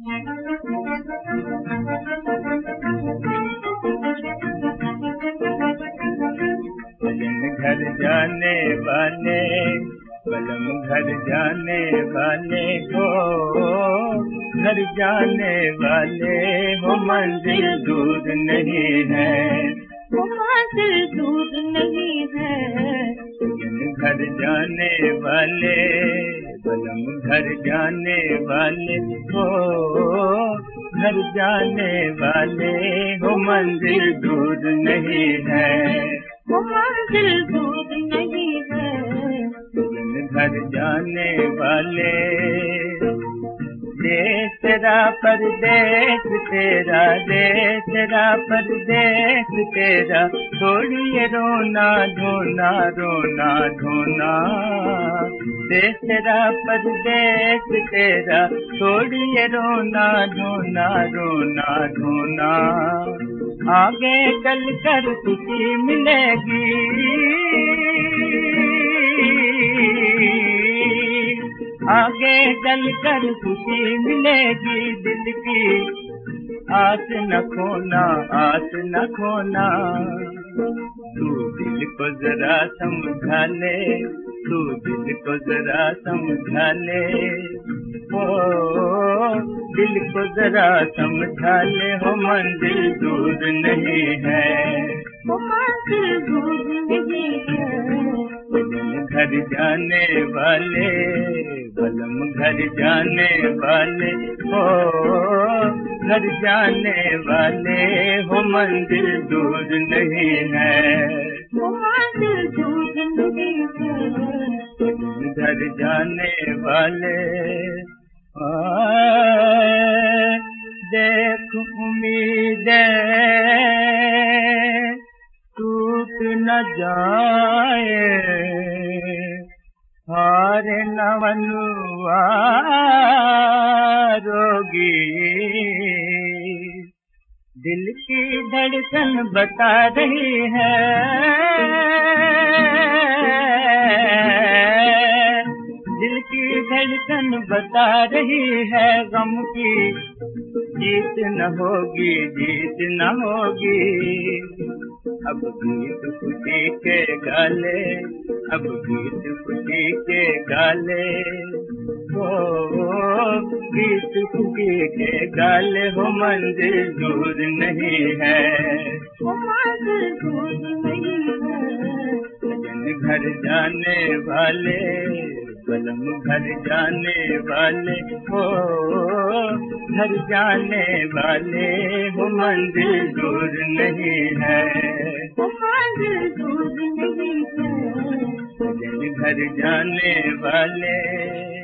घर जाने वाले बलम घर जाने वाले हो घर जाने वाले हो मंजिल दूर नहीं है। वो मंजिल दूर नहीं है। घर जाने वाले बलम घर जाने वाले हो घर जाने वाले हो मंदिर दूर नहीं है। वो मंदिर दूर नहीं है। घर जाने वाले देश तेरा परदेश तेरा देश तेरा परदेश तेरा। छोड़िए रोना धोना रोना धोना। देश तेरा परदेश तेरा। छोड़िए रोना धोना रोना धोना। आगे कल कर खुशी मिलेगी आगे चल कर खुशी मिलेगी दिल की। आस न खोना आस न खोना। तू दिल को जरा समझा ले, तू दिल को जरा समझा ले। ओ, दिल को जरा समझा ले, हो मंजिल दूर नहीं है मंजिल दूर नहीं घर जाने वाले बलम घर जाने वाले हो घर जाने वाले हो मंदिर दूर नहीं है। वो दूर नहीं है। घर जाने वाले देख उम्मीद टूट न जाए मनुआ रोगी दिल की धड़कन बता रही है। दिल की धड़कन बता रही है। गम की जीत न होगी, जीत न होगी। अब गीत खुशी के गाले अब गीत खुशी के गाले हो गीत खुशी के गाले हो मंदिर दूर नहीं है। है। सजन घर जाने वाले बलम घर जाने वाले हो घर जाने वाले हो मंदिर दूर नहीं है। मंजिल दूर नहीं है घर जाने वाले।